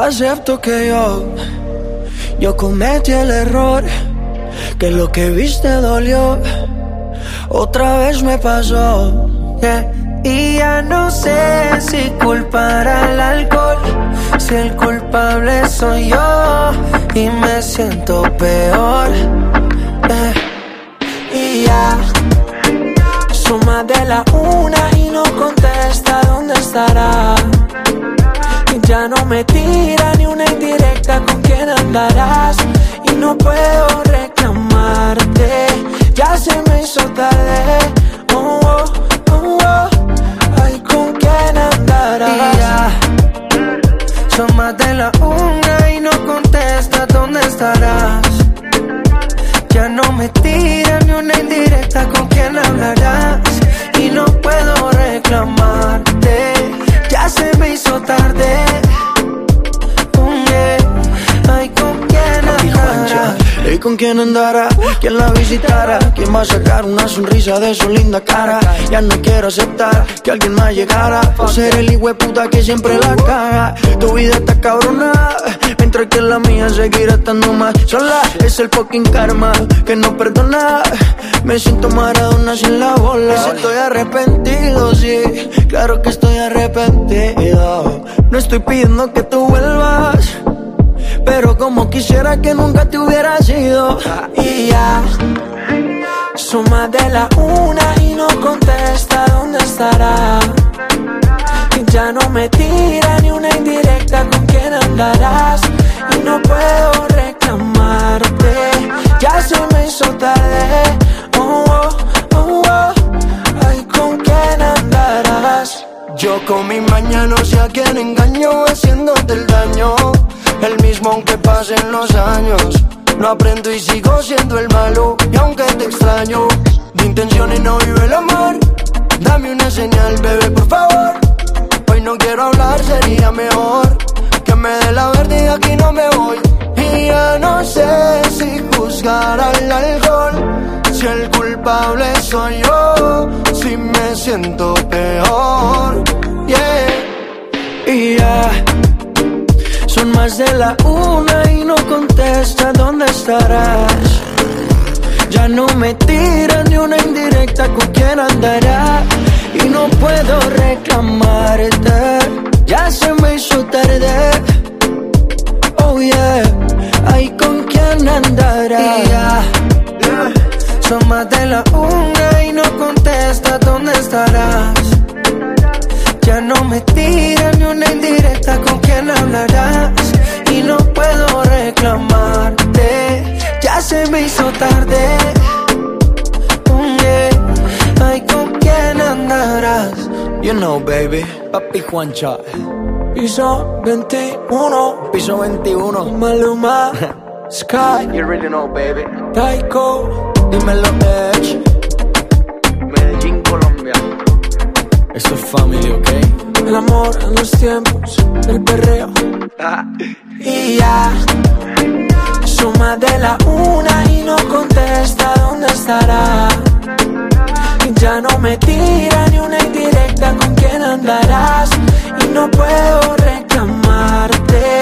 Acepto que yo, yo cometí el error, que lo que viste dolió, otra vez me pasó. Y ya no sé si culpar al alcohol, si el culpable soy yo y me siento peor. Y ya suma de la una y no contesta dónde estará. Ya no me tira ni una indirecta con quién andarás. Y no puedo reclamarte, ya se me hizo tarde. Oh, oh, oh, oh. Ay, con quién andarás. Y son más de la una y no contesta dónde estarás. Ya no me tira ni una indirecta con quién hablarás. ¿Y con quién andará? ¿Quién la visitará? ¿Quién va a sacar una sonrisa de su linda cara? Ya no quiero aceptar que alguien más llegara Por ser el hijo puta que siempre la caga Tu vida está cabrona Mientras que la mía seguirá estando más sola Es el fucking karma que no perdona Me siento maradona sin la bola Estoy arrepentido, sí Claro que estoy arrepentido No estoy pidiendo que tú vuelvas pero como quisiera que nunca te hubiera ido Y ya Suma de la una y no contesta dónde estará Y ya no me tira ni una indirecta con quién andarás Y no puedo reclamarte Ya se me hizo tarde. Oh, oh, oh, oh. Ay, ¿con quién andarás? Yo con mi mañana no sé a quién engaño haciéndote el daño el mismo aunque pasen los años. No aprendo y sigo siendo el malo Y aunque te extraño De intenciones no vive el amor. Dame una señal, bebé, por favor. Hoy no quiero hablar, sería mejor Que me dé la verde y aquí no me voy. Y ya no sé si juzgar al alcohol. Si el culpable soy yo Si me siento peor más de la una y no contesta dónde estarás. Ya no me tira ni una indirecta con quién andará. Y no puedo reclamarte. Ya se me hizo tarde. Oh yeah, ay con quién andará. Y ya, son más de la una y no contesta dónde estarás. Ya no me tira ni una indirecta con hablarás Y no puedo reclamarte. Ya se me hizo tarde. Mm, yeah. Ay, ¿con quién andarás? You know, baby Papi Juancha Piso 21 Piso 21 Maluma Sky You really know, baby. Taiko. Dímelo, Edge Medellín, Colombia. Esto es family, ¿ok? El amor en los tiempos del perreo. y ya, suma de la una y no contesta dónde estará. Ya no me tira ni una indirecta con quién andarás. Y no puedo reclamarte,